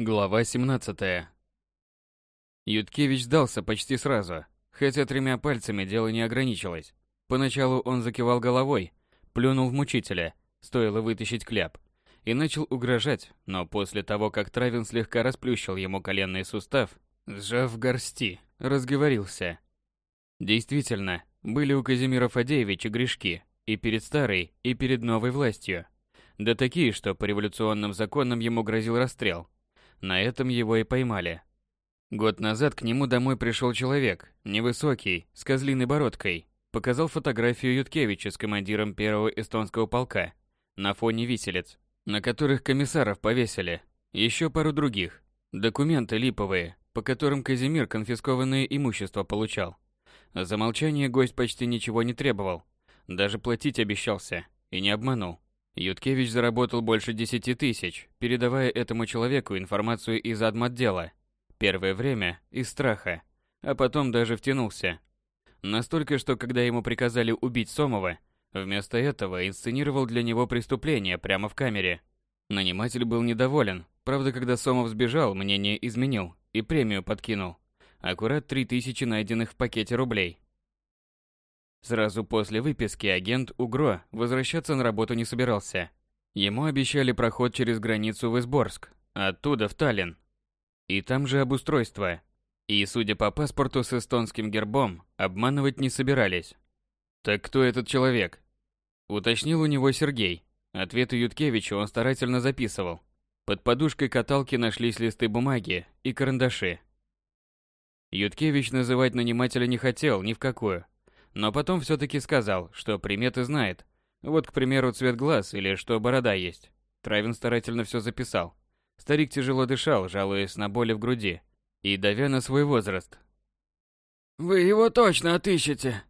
Глава 17. Юткевич сдался почти сразу, хотя тремя пальцами дело не ограничилось. Поначалу он закивал головой, плюнул в мучителя, стоило вытащить кляп, и начал угрожать, но после того, как Травин слегка расплющил ему коленный сустав, сжав горсти, разговорился. Действительно, были у Казимира Фадеевича грешки и перед старой, и перед новой властью. Да такие, что по революционным законам ему грозил расстрел – на этом его и поймали. Год назад к нему домой пришел человек, невысокий, с козлиной бородкой, показал фотографию Юткевича с командиром первого эстонского полка на фоне виселиц, на которых комиссаров повесили, еще пару других, документы липовые, по которым Казимир конфискованное имущество получал. За молчание гость почти ничего не требовал, даже платить обещался, и не обманул. Юткевич заработал больше 10 тысяч, передавая этому человеку информацию из адмотдела. Первое время из страха, а потом даже втянулся. Настолько, что когда ему приказали убить Сомова, вместо этого инсценировал для него преступление прямо в камере. Наниматель был недоволен, правда, когда Сомов сбежал, мнение изменил и премию подкинул. Аккурат 3000 найденных в пакете рублей. Сразу после выписки агент УГРО возвращаться на работу не собирался. Ему обещали проход через границу в Изборск, оттуда в Таллин. И там же обустройство. И, судя по паспорту с эстонским гербом, обманывать не собирались. «Так кто этот человек?» Уточнил у него Сергей. Ответы Юткевича он старательно записывал. Под подушкой каталки нашлись листы бумаги и карандаши. Юткевич называть нанимателя не хотел ни в какую, но потом все-таки сказал, что приметы знает. Вот, к примеру, цвет глаз или что борода есть. Травин старательно все записал. Старик тяжело дышал, жалуясь на боли в груди и давя на свой возраст. «Вы его точно отыщете!»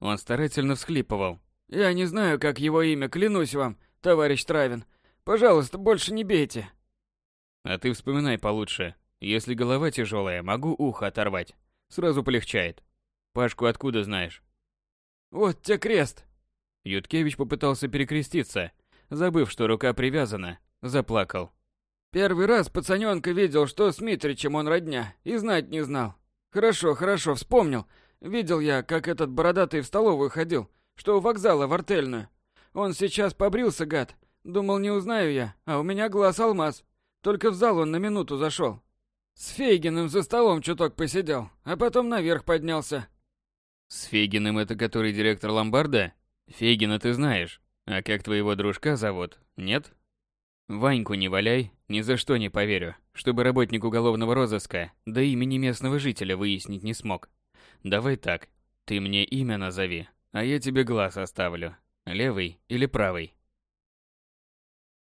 Он старательно всхлипывал. «Я не знаю, как его имя, клянусь вам, товарищ Травин. Пожалуйста, больше не бейте!» «А ты вспоминай получше. Если голова тяжелая, могу ухо оторвать. Сразу полегчает. Пашку откуда знаешь?» Вот те крест. Юткевич попытался перекреститься, забыв, что рука привязана, заплакал. Первый раз пацанёнка видел, что с Митричем он родня, и знать не знал. Хорошо, хорошо, вспомнил. Видел я, как этот бородатый в столовую ходил, что у вокзала в артельную. Он сейчас побрился, гад. Думал, не узнаю я, а у меня глаз алмаз. Только в зал он на минуту зашел. С Фейгиным за столом чуток посидел, а потом наверх поднялся. С Фейгиным это который директор ломбарда? Фейгина ты знаешь. А как твоего дружка зовут? Нет? Ваньку не валяй, ни за что не поверю, чтобы работник уголовного розыска до имени местного жителя выяснить не смог. Давай так, ты мне имя назови, а я тебе глаз оставлю. Левый или правый?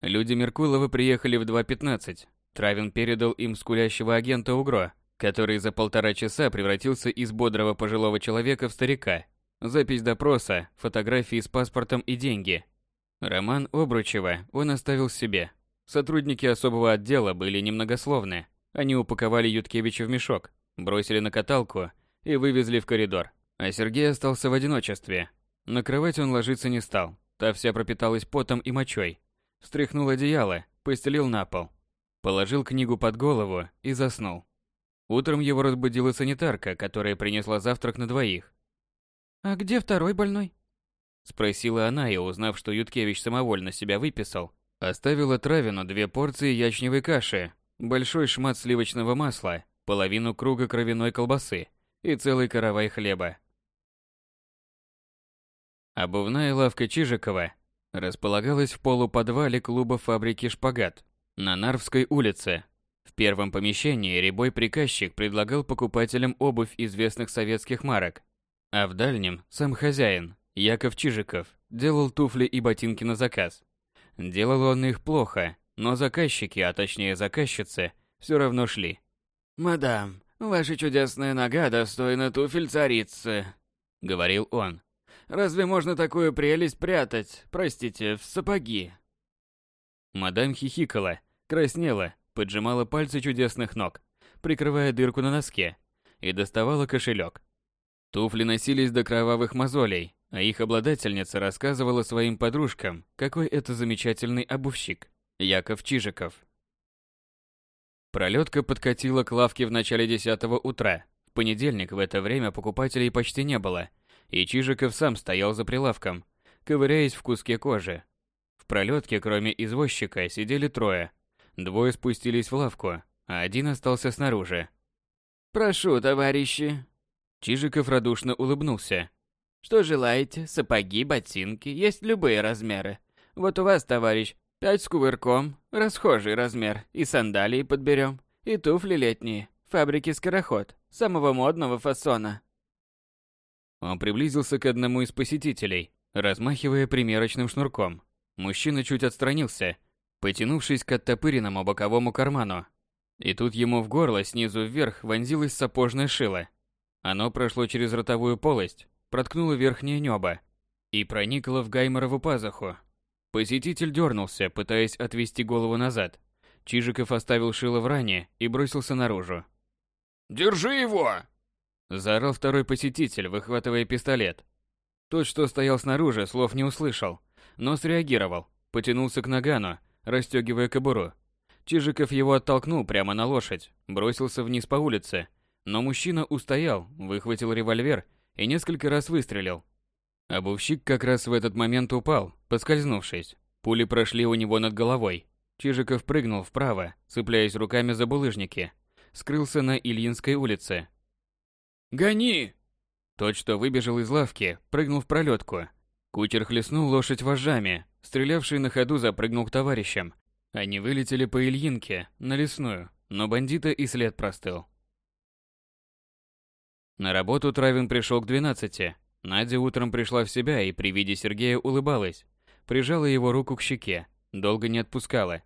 Люди Меркулова приехали в 2.15. Травин передал им скулящего агента УГРО, который за полтора часа превратился из бодрого пожилого человека в старика. Запись допроса, фотографии с паспортом и деньги. Роман Обручева он оставил себе. Сотрудники особого отдела были немногословны. Они упаковали Юткевича в мешок, бросили на каталку и вывезли в коридор. А Сергей остался в одиночестве. На кровать он ложиться не стал. Та вся пропиталась потом и мочой. Встряхнул одеяло, постелил на пол. Положил книгу под голову и заснул. Утром его разбудила санитарка, которая принесла завтрак на двоих. «А где второй больной?» Спросила она и, узнав, что Юткевич самовольно себя выписал, оставила Травину две порции ячневой каши, большой шмат сливочного масла, половину круга кровяной колбасы и целый каравай хлеба. Обувная лавка Чижикова располагалась в полуподвале клуба фабрики «Шпагат» на Нарвской улице, в первом помещении рябой приказчик предлагал покупателям обувь известных советских марок, а в дальнем сам хозяин, Яков Чижиков, делал туфли и ботинки на заказ. Делал он их плохо, но заказчики, а точнее заказчицы, все равно шли. «Мадам, ваша чудесная нога достойна туфель царицы», — говорил он. «Разве можно такую прелесть прятать, простите, в сапоги?» Мадам хихикала, краснела, поджимала пальцы чудесных ног, прикрывая дырку на носке, и доставала кошелек. Туфли носились до кровавых мозолей, а их обладательница рассказывала своим подружкам, какой это замечательный обувщик, Яков Чижиков. Пролетка подкатила к лавке в начале десятого утра. В понедельник в это время покупателей почти не было, и Чижиков сам стоял за прилавком, ковыряясь в куске кожи. В пролетке, кроме извозчика, сидели трое. Двое спустились в лавку, а один остался снаружи. «Прошу, товарищи!» Чижиков радушно улыбнулся. «Что желаете? Сапоги, ботинки, есть любые размеры. Вот у вас, товарищ, пять с кувырком, расхожий размер, и сандалии подберем, и туфли летние, фабрики «Скороход», самого модного фасона». Он приблизился к одному из посетителей, размахивая примерочным шнурком. Мужчина чуть отстранился, потянувшись к оттопыренному боковому карману. И тут ему в горло снизу вверх вонзилось сапожное шило. Оно прошло через ротовую полость, проткнуло верхнее небо и проникло в Гайморову пазуху. Посетитель дернулся, пытаясь отвести голову назад. Чижиков оставил шило в ране и бросился наружу. «Держи его!» Заорал второй посетитель, выхватывая пистолет. Тот, что стоял снаружи, слов не услышал, но среагировал, потянулся к нагану, расстегивая кобуру. Чижиков его оттолкнул прямо на лошадь, бросился вниз по улице, но мужчина устоял, выхватил револьвер и несколько раз выстрелил. Обувщик как раз в этот момент упал, поскользнувшись. Пули прошли у него над головой. Чижиков прыгнул вправо, цепляясь руками за булыжники. Скрылся на Ильинской улице. «Гони!» Тот, что выбежал из лавки, прыгнул в пролетку. Кучер хлестнул лошадь вожжами. Стрелявший на ходу запрыгнул к товарищам. Они вылетели по Ильинке, на лесную, но бандита и след простыл. На работу Травин пришел к 12. Надя утром пришла в себя и при виде Сергея улыбалась. Прижала его руку к щеке, долго не отпускала.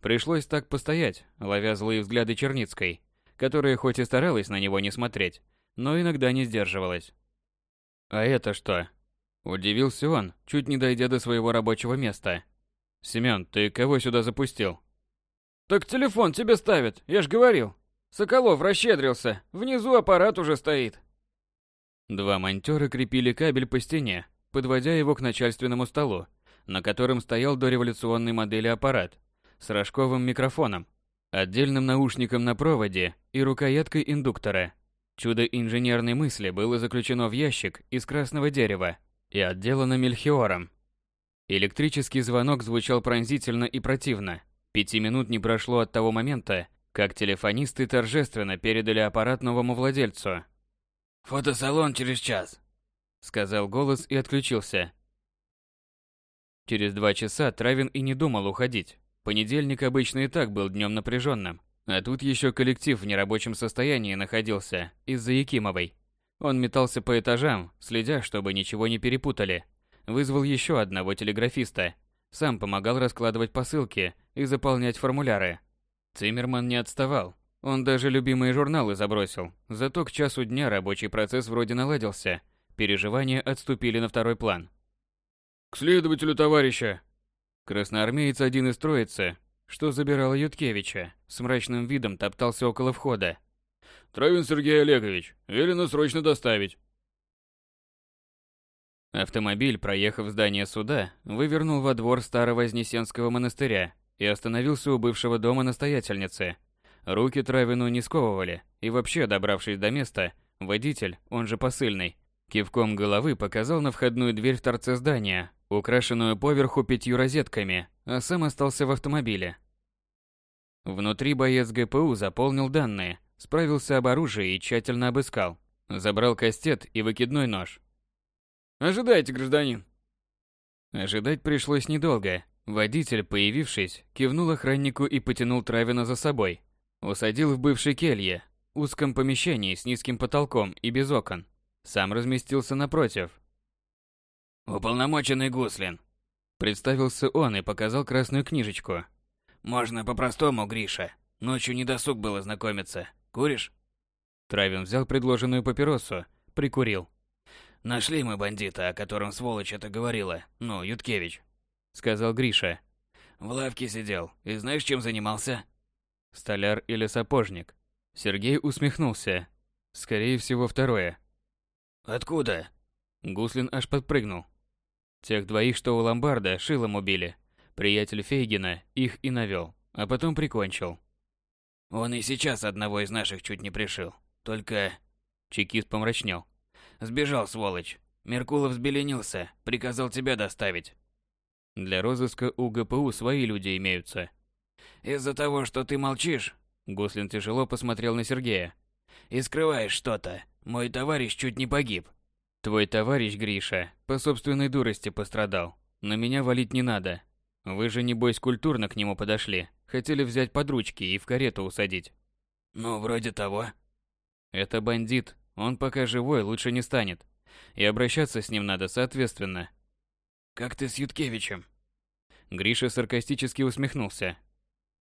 Пришлось так постоять, ловя злые взгляды Черницкой, которая хоть и старалась на него не смотреть, но иногда не сдерживалась. «А это что?» Удивился он, чуть не дойдя до своего рабочего места. «Семён, ты кого сюда запустил?» «Так телефон тебе ставят, я ж говорил. Соколов расщедрился, внизу аппарат уже стоит». Два монтёра крепили кабель по стене, подводя его к начальственному столу, на котором стоял дореволюционной модели аппарат с рожковым микрофоном, отдельным наушником на проводе и рукояткой индуктора. Чудо инженерной мысли было заключено в ящик из красного дерева и отделано мельхиором. Электрический звонок звучал пронзительно и противно. Пяти минут не прошло от того момента, как телефонисты торжественно передали аппарат новому владельцу. «Фотосалон через час», — сказал голос и отключился. Через два часа Травин и не думал уходить. Понедельник обычно и так был днем напряженным, а тут еще коллектив в нерабочем состоянии находился из-за Якимовой. Он метался по этажам, следя, чтобы ничего не перепутали. Вызвал еще одного телеграфиста. Сам помогал раскладывать посылки и заполнять формуляры. Циммерман не отставал. Он даже любимые журналы забросил. Зато к часу дня рабочий процесс вроде наладился. Переживания отступили на второй план. «К следователю, товарища!» Красноармеец один из троицы, что забирал Юткевича, с мрачным видом топтался около входа. Травин Сергей Олегович, велено срочно доставить. Автомобиль, проехав здание суда, вывернул во двор старого Вознесенского монастыря и остановился у бывшего дома настоятельницы. Руки Травину не сковывали, и вообще, добравшись до места, водитель, он же посыльный, кивком головы показал на входную дверь в торце здания, украшенную поверху пятью розетками, а сам остался в автомобиле. Внутри боец ГПУ заполнил данные, справился об оружии и тщательно обыскал. Забрал кастет и выкидной нож. «Ожидайте, гражданин!» Ожидать пришлось недолго. Водитель, появившись, кивнул охраннику и потянул Травина за собой. Усадил в бывшей келье, узком помещении с низким потолком и без окон. Сам разместился напротив. «Уполномоченный Гуслин», — представился он и показал красную книжечку. «Можно по-простому, Гриша. Ночью не досуг было знакомиться. Куришь? Травин взял предложенную папиросу, прикурил. Нашли мы бандита, о котором сволочь это говорила. Ну, Юткевич. Сказал Гриша. В лавке сидел. И знаешь, чем занимался? Столяр или сапожник? Сергей усмехнулся. Скорее всего, второе. Откуда? Гуслин аж подпрыгнул. Тех двоих, что у ломбарда, шилом убили. Приятель Фейгина их и навел, а потом прикончил. Он и сейчас одного из наших чуть не пришил. Только... Чекист помрачнел. Сбежал, сволочь. Меркулов взбеленился, приказал тебя доставить. Для розыска у ГПУ свои люди имеются. Из-за того, что ты молчишь, Гуслин тяжело посмотрел на Сергея. И скрываешь что-то. Мой товарищ чуть не погиб. Твой товарищ Гриша по собственной дурости пострадал. На меня валить не надо. Вы же небось культурно к нему подошли. Хотели взять под ручки и в карету усадить. Ну, вроде того. Это бандит. Он пока живой лучше не станет. И обращаться с ним надо соответственно. Как ты с Юткевичем? Гриша саркастически усмехнулся.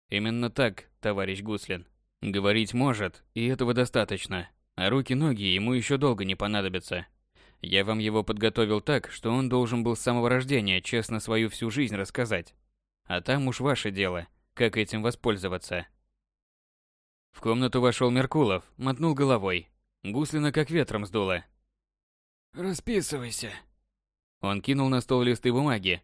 Именно так, товарищ Гуслин. Говорить может, и этого достаточно. А руки-ноги ему еще долго не понадобятся. Я вам его подготовил так, что он должен был с самого рождения честно свою всю жизнь рассказать. А там уж ваше дело, как этим воспользоваться. В комнату вошел Меркулов, мотнул головой. Гуслина как ветром сдуло. «Расписывайся». Он кинул на стол листы бумаги.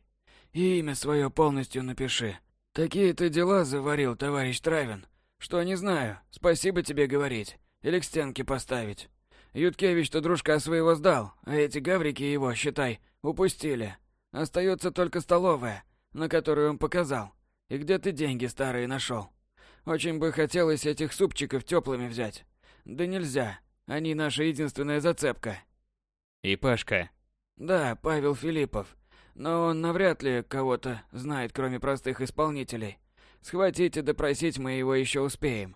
«И имя свое полностью напиши. Такие-то дела заварил товарищ Травин, что не знаю, спасибо тебе говорить или к стенке поставить. Юткевич-то дружка своего сдал, а эти гаврики его, считай, упустили. Остается только столовая, на которую он показал. И где ты деньги старые нашел? Очень бы хотелось этих супчиков теплыми взять. Да нельзя, они наша единственная зацепка. И Пашка. Да, Павел Филиппов. Но он навряд ли кого-то знает, кроме простых исполнителей. Схватить и допросить мы его еще успеем.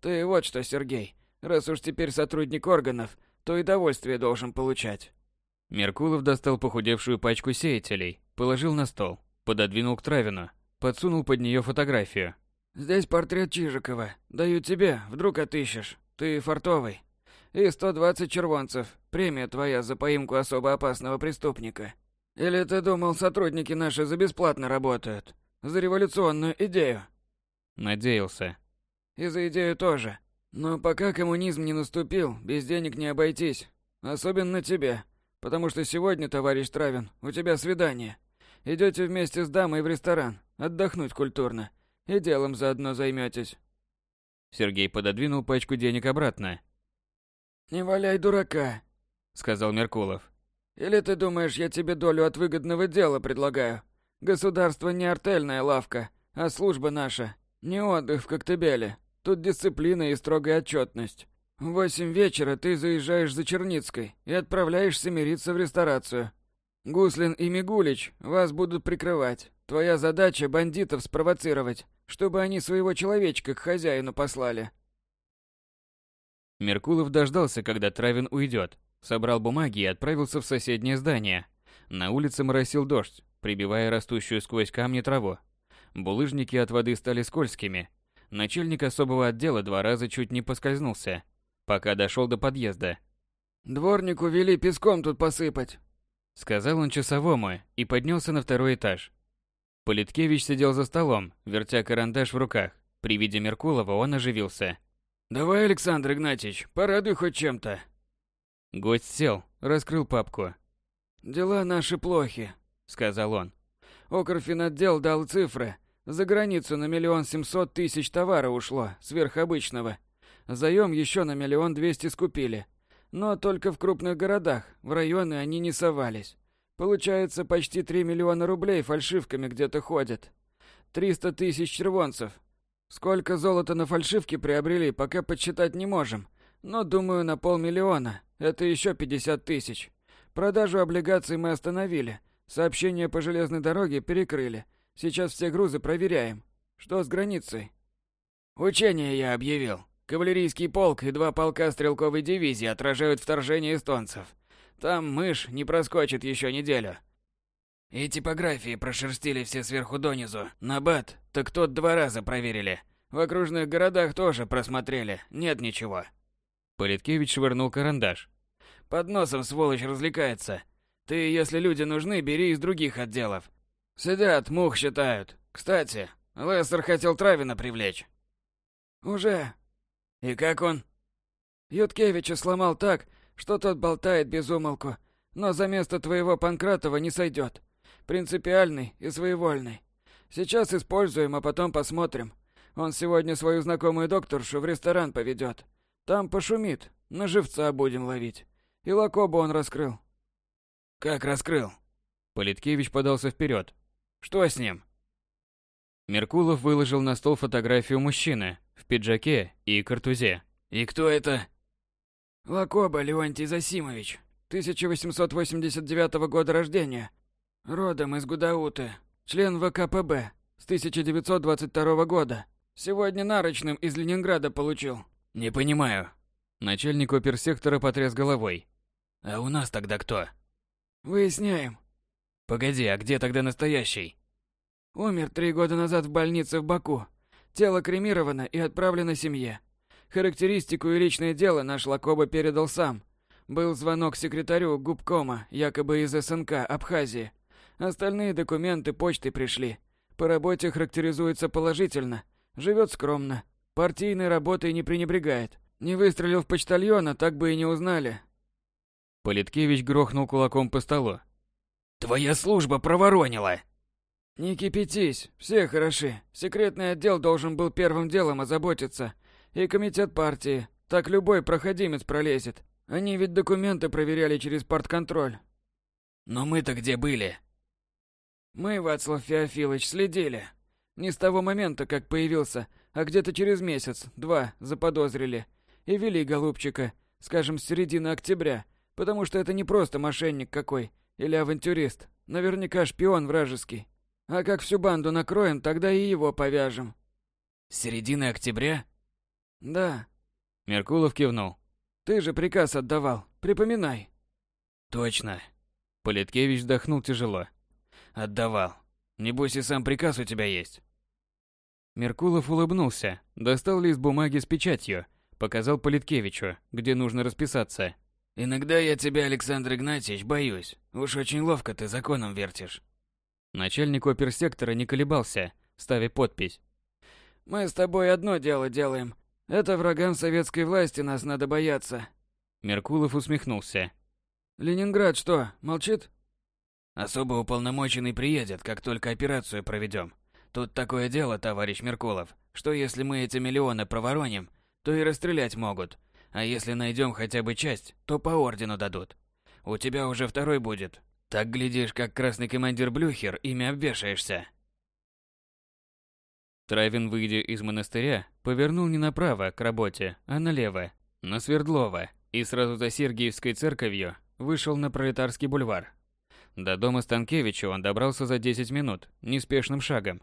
Ты вот что, Сергей, раз уж теперь сотрудник органов, то и довольствие должен получать. Меркулов достал похудевшую пачку сеятелей, положил на стол, пододвинул к Травину, подсунул под нее фотографию. Здесь портрет Чижикова. Даю тебе, вдруг отыщешь. Ты фартовый. И 120 червонцев. Премия твоя за поимку особо опасного преступника. Или ты думал, сотрудники наши за бесплатно работают? За революционную идею? Надеялся. И за идею тоже. Но пока коммунизм не наступил, без денег не обойтись. Особенно тебе. Потому что сегодня, товарищ Травин, у тебя свидание. Идете вместе с дамой в ресторан, отдохнуть культурно. И делом заодно займетесь. Сергей пододвинул пачку денег обратно. «Не валяй дурака», — сказал Меркулов. Или ты думаешь, я тебе долю от выгодного дела предлагаю? Государство не артельная лавка, а служба наша. Не отдых в Коктебеле. Тут дисциплина и строгая отчетность. В восемь вечера ты заезжаешь за Черницкой и отправляешься мириться в ресторацию. Гуслин и Мигулич вас будут прикрывать. Твоя задача бандитов спровоцировать, чтобы они своего человечка к хозяину послали. Меркулов дождался, когда Травин уйдет, Собрал бумаги и отправился в соседнее здание. На улице моросил дождь, прибивая растущую сквозь камни траву. Булыжники от воды стали скользкими. Начальник особого отдела два раза чуть не поскользнулся, пока дошел до подъезда. «Дворнику вели песком тут посыпать», — сказал он часовому и поднялся на второй этаж. Политкевич сидел за столом, вертя карандаш в руках. При виде Меркулова он оживился. «Давай, Александр Игнатьевич, порадуй хоть чем-то», Гость сел, раскрыл папку. «Дела наши плохи», — сказал он. «Окрфинотдел дал цифры. За границу на миллион семьсот тысяч товара ушло, сверхобычного. Заем еще на миллион двести скупили. Но только в крупных городах, в районы они не совались. Получается, почти три миллиона рублей фальшивками где-то ходят. Триста тысяч червонцев. Сколько золота на фальшивке приобрели, пока подсчитать не можем. Но, думаю, на полмиллиона. Это еще 50 тысяч. Продажу облигаций мы остановили. Сообщения по железной дороге перекрыли. Сейчас все грузы проверяем. Что с границей? Учение я объявил. Кавалерийский полк и два полка стрелковой дивизии отражают вторжение эстонцев. Там мышь не проскочит еще неделю. И типографии прошерстили все сверху донизу. На бат, так тот два раза проверили. В окружных городах тоже просмотрели. Нет ничего. Политкевич швырнул карандаш. «Под носом сволочь развлекается. Ты, если люди нужны, бери из других отделов. Сидят, мух считают. Кстати, Лессер хотел Травина привлечь». «Уже». «И как он?» «Юткевича сломал так, что тот болтает без умолку, но за место твоего Панкратова не сойдет. Принципиальный и своевольный. Сейчас используем, а потом посмотрим. Он сегодня свою знакомую докторшу в ресторан поведет. Там пошумит, на живца будем ловить. И Лакоба он раскрыл. Как раскрыл? Политкевич подался вперед. Что с ним? Меркулов выложил на стол фотографию мужчины в пиджаке и картузе. И кто это? Лакоба Леонтий Засимович, 1889 года рождения. Родом из Гудауты, член ВКПБ с 1922 года. Сегодня нарочным из Ленинграда получил. Не понимаю. Начальник оперсектора потряс головой. А у нас тогда кто? Выясняем. Погоди, а где тогда настоящий? Умер три года назад в больнице в Баку. Тело кремировано и отправлено семье. Характеристику и личное дело наш Лакоба передал сам. Был звонок секретарю губкома, якобы из СНК Абхазии. Остальные документы почтой пришли. По работе характеризуется положительно. Живет скромно. Партийной работой не пренебрегает. Не выстрелил в почтальона, так бы и не узнали. Политкевич грохнул кулаком по столу. Твоя служба проворонила. Не кипятись, все хороши. Секретный отдел должен был первым делом озаботиться. И комитет партии. Так любой проходимец пролезет. Они ведь документы проверяли через партконтроль. Но мы-то где были? Мы, Вацлав Феофилович, следили. Не с того момента, как появился, а где-то через месяц, два, заподозрили. И вели голубчика, скажем, с середины октября, потому что это не просто мошенник какой или авантюрист, наверняка шпион вражеский. А как всю банду накроем, тогда и его повяжем. С середины октября? Да. Меркулов кивнул. Ты же приказ отдавал. Припоминай. Точно. Политкевич вздохнул тяжело. Отдавал. Небось и сам приказ у тебя есть. Меркулов улыбнулся, достал лист бумаги с печатью, показал Политкевичу, где нужно расписаться. Иногда я тебя, Александр Игнатьевич, боюсь. Уж очень ловко ты законом вертишь. Начальник оперсектора не колебался, ставя подпись. Мы с тобой одно дело делаем. Это врагам советской власти нас надо бояться. Меркулов усмехнулся. Ленинград что, молчит? Особо уполномоченный приедет, как только операцию проведем. Тут такое дело, товарищ Меркулов, что если мы эти миллионы провороним, то и расстрелять могут. А если найдем хотя бы часть, то по ордену дадут. У тебя уже второй будет. Так глядишь, как красный командир Блюхер, ими обвешаешься. Травин, выйдя из монастыря, повернул не направо, к работе, а налево, на Свердлова, и сразу за Сергиевской церковью вышел на Пролетарский бульвар. До дома Станкевича он добрался за 10 минут, неспешным шагом.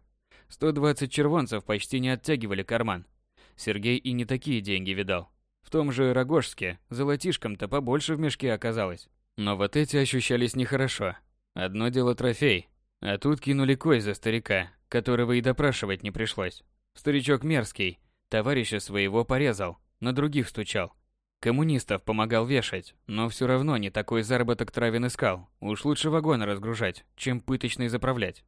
120 червонцев почти не оттягивали карман. Сергей и не такие деньги видал. Том же Рогожске золотишком-то побольше в мешке оказалось. Но вот эти ощущались нехорошо. Одно дело трофей, а тут кинули кой за старика, которого и допрашивать не пришлось. Старичок мерзкий, товарища своего порезал, на других стучал. Коммунистов помогал вешать, но все равно не такой заработок Травин искал. Уж лучше вагоны разгружать, чем пыточный заправлять.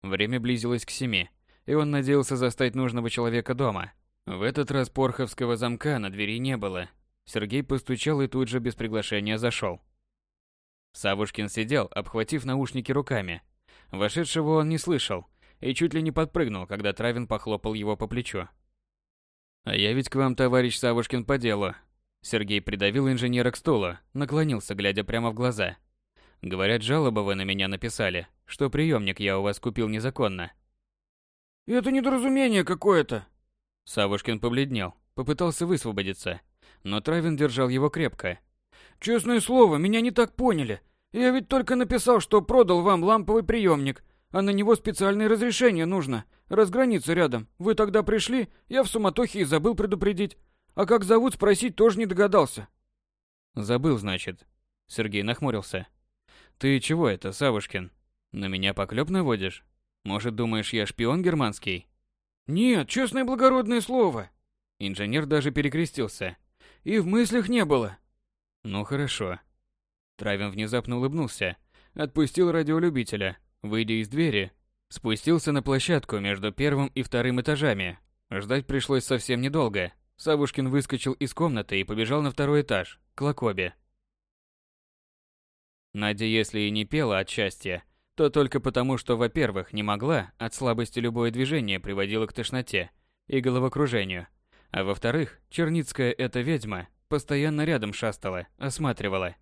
Время близилось к семи, и он надеялся застать нужного человека дома. В этот раз порховского замка на двери не было. Сергей постучал и тут же без приглашения зашел. Савушкин сидел, обхватив наушники руками, Вошедшего он не слышал и чуть ли не подпрыгнул, когда Травин похлопал его по плечу. «А я ведь к вам, товарищ Савушкин, по делу». Сергей придавил инженера к стулу, наклонился, глядя прямо в глаза. «Говорят, жалобы вы на меня написали, что приемник я у вас купил незаконно». «Это недоразумение какое-то». Савушкин побледнел, попытался высвободиться, но Травин держал его крепко. «Честное слово, меня не так поняли. Я ведь только написал, что продал вам ламповый приемник, а на него специальное разрешение нужно. Раз граница рядом. Вы тогда пришли, я в суматохе и забыл предупредить. А как зовут, спросить тоже не догадался. Забыл, значит. Сергей нахмурился. Ты чего это, Савушкин? На меня поклеп наводишь? Может, думаешь, я шпион германский? Нет, честное благородное слово. Инженер даже перекрестился. И в мыслях не было. Ну хорошо. Травин внезапно улыбнулся, отпустил радиолюбителя, выйдя из двери, спустился на площадку между первым и вторым этажами. Ждать пришлось совсем недолго. Савушкин выскочил из комнаты и побежал на второй этаж, к Лакобе. Надя, если и не пела от счастья, то только потому, что, во-первых, не могла, от слабости любое движение приводило к тошноте и головокружению, а во-вторых, Черницкая эта ведьма постоянно рядом шастала, осматривала.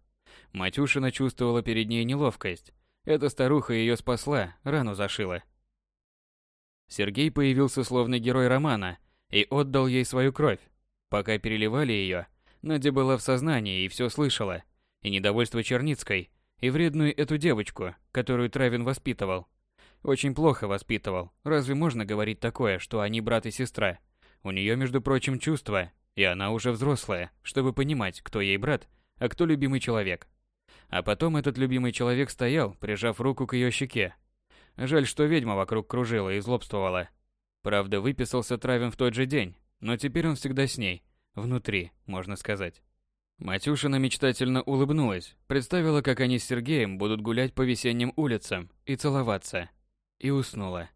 Матюшина чувствовала перед ней неловкость. Эта старуха ее спасла, рану зашила. Сергей появился словно герой романа и отдал ей свою кровь. Пока переливали ее, Надя была в сознании и все слышала. И недовольство Черницкой, и вредную эту девочку, которую Травин воспитывал. Очень плохо воспитывал. Разве можно говорить такое, что они брат и сестра? У нее, между прочим, чувства, и она уже взрослая, чтобы понимать, кто ей брат, а кто любимый человек. А потом этот любимый человек стоял, прижав руку к ее щеке. Жаль, что ведьма вокруг кружила и злобствовала. Правда, выписался Травин в тот же день, но теперь он всегда с ней, внутри, можно сказать. Матюшина мечтательно улыбнулась, представила, как они с Сергеем будут гулять по весенним улицам и целоваться. И уснула.